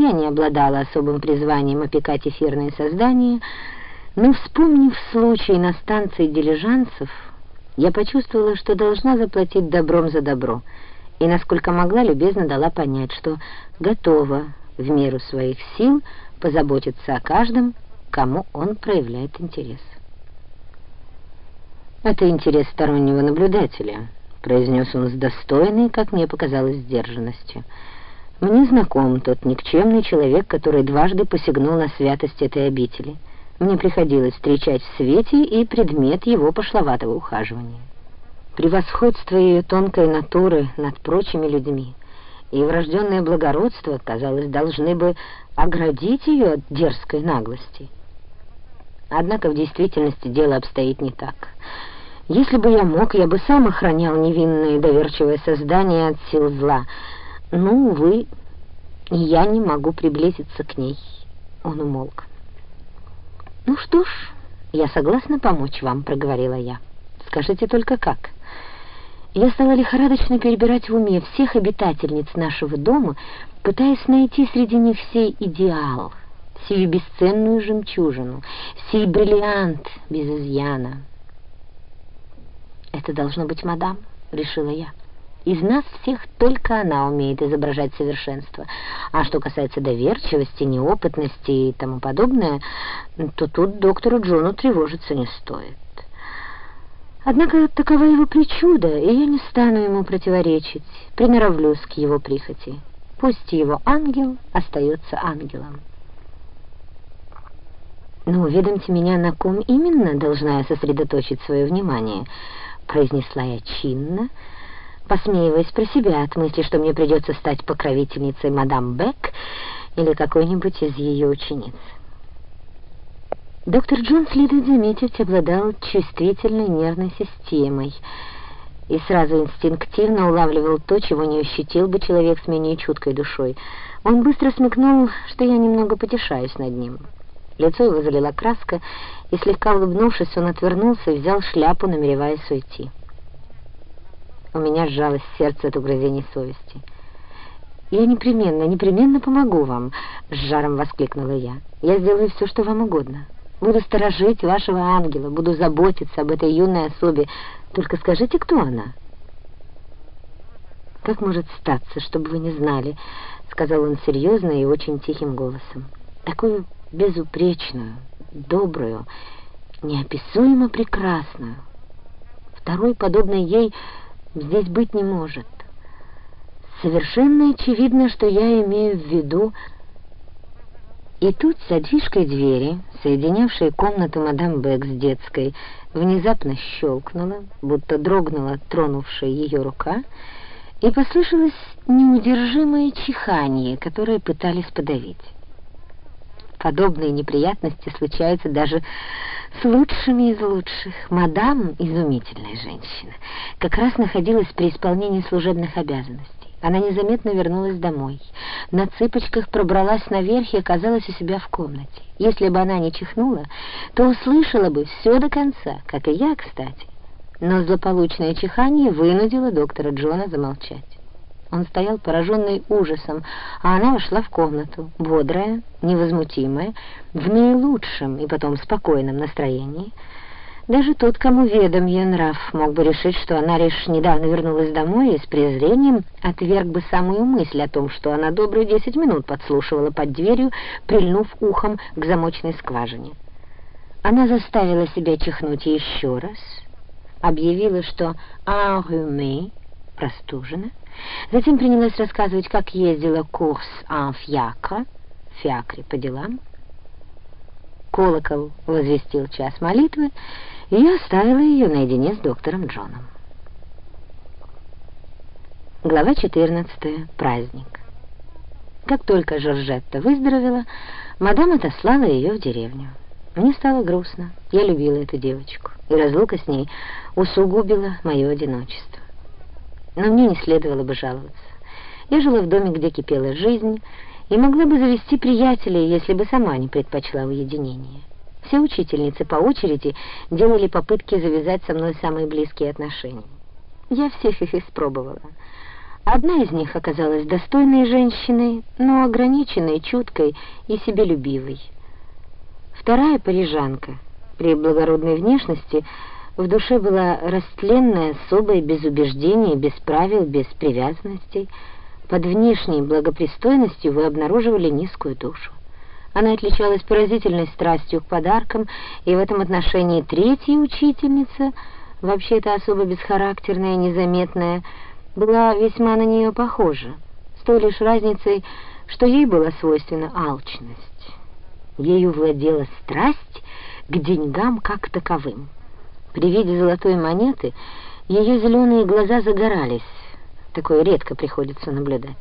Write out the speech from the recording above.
Я не обладала особым призванием опекать эфирные создания, но, вспомнив случай на станции дилижансов, я почувствовала, что должна заплатить добром за добро, и, насколько могла, любезно дала понять, что готова в меру своих сил позаботиться о каждом, кому он проявляет интерес. «Это интерес стороннего наблюдателя», — произнес он с достойной, как мне показалось, сдержанностью. «Мне знаком тот никчемный человек, который дважды посягнул на святость этой обители» мне приходилось встречать в свете и предмет его пошловатого ухаживания. Превосходство ее тонкой натуры над прочими людьми и врожденное благородство, казалось, должны бы оградить ее от дерзкой наглости. Однако в действительности дело обстоит не так. Если бы я мог, я бы сам охранял невинное и доверчивое создание от сил зла. Ну, увы, я не могу приблизиться к ней. Он умолк. «Ну что ж, я согласна помочь вам», — проговорила я. «Скажите только как». Я стала лихорадочно перебирать в уме всех обитательниц нашего дома, пытаясь найти среди них сей идеал, сию бесценную жемчужину, сей бриллиант без изъяна. «Это должно быть мадам», — решила я. Из нас всех только она умеет изображать совершенство. А что касается доверчивости, неопытности и тому подобное, то тут доктору Джону тревожиться не стоит. Однако такова его причуда, и я не стану ему противоречить, приноровлюсь к его прихоти. Пусть его ангел остается ангелом. «Но уведомьте меня, на ком именно должна я сосредоточить свое внимание», — произнесла я чинно, — посмеиваясь про себя от мысли, что мне придется стать покровительницей мадам Бек или какой-нибудь из ее учениц. Доктор Джон, следует заметить, обладал чувствительной нервной системой и сразу инстинктивно улавливал то, чего не ощутил бы человек с менее чуткой душой. Он быстро смекнул, что я немного потешаюсь над ним. Лицо его залила краска, и, слегка улыбнувшись, он отвернулся и взял шляпу, намереваясь уйти. У меня сжалось сердце от угрызений совести. «Я непременно, непременно помогу вам!» — с жаром воскликнула я. «Я сделаю все, что вам угодно. Буду сторожить вашего ангела, буду заботиться об этой юной особе. Только скажите, кто она?» «Как может статься, чтобы вы не знали?» — сказал он серьезно и очень тихим голосом. «Такую безупречную, добрую, неописуемо прекрасную. Второй, подобной ей, здесь быть не может. Совершенно очевидно, что я имею в виду... И тут с задвижкой двери, соединявшей комнату мадам Бек с детской, внезапно щелкнула, будто дрогнула тронувшая ее рука, и послышалось неудержимое чихание, которое пытались подавить. Подобные неприятности случаются даже с лучшими из лучших. Мадам, изумительная женщина, как раз находилась при исполнении служебных обязанностей. Она незаметно вернулась домой. На цыпочках пробралась наверх и оказалась у себя в комнате. Если бы она не чихнула, то услышала бы все до конца, как и я, кстати. Но злополучное чихание вынудило доктора Джона замолчать. Он стоял пораженный ужасом, а она вошла в комнату, бодрая, невозмутимая, в наилучшем и потом спокойном настроении. Даже тот, кому ведом ее нрав, мог бы решить, что она лишь недавно вернулась домой и с презрением отверг бы самую мысль о том, что она добрые десять минут подслушивала под дверью, прильнув ухом к замочной скважине. Она заставила себя чихнуть еще раз, объявила, что «enrhumée» простужена, Затем принялась рассказывать, как ездила курс en фиакре, фиакре по делам. Колокол возвестил час молитвы, и я оставила ее наедине с доктором Джоном. Глава 14. Праздник. Как только Жоржетта выздоровела, мадам отослала ее в деревню. Мне стало грустно. Я любила эту девочку, и разлука с ней усугубила мое одиночество но мне не следовало бы жаловаться. Я жила в доме, где кипела жизнь, и могла бы завести приятелей, если бы сама не предпочла уединение. Все учительницы по очереди делали попытки завязать со мной самые близкие отношения. Я всех их испробовала. Одна из них оказалась достойной женщиной, но ограниченной, чуткой и себелюбивой. Вторая парижанка, при благородной внешности, в душе была растленная, особая, без убеждений, без правил, без привязанностей. Под внешней благопристойностью вы обнаруживали низкую душу. Она отличалась поразительной страстью к подаркам, и в этом отношении третья учительница, вообще-то особо бесхарактерная, незаметная, была весьма на нее похожа, с той лишь разницей, что ей была свойственна алчность. Ею владела страсть к деньгам как таковым. При виде золотой монеты ее зеленые глаза загорались. Такое редко приходится наблюдать.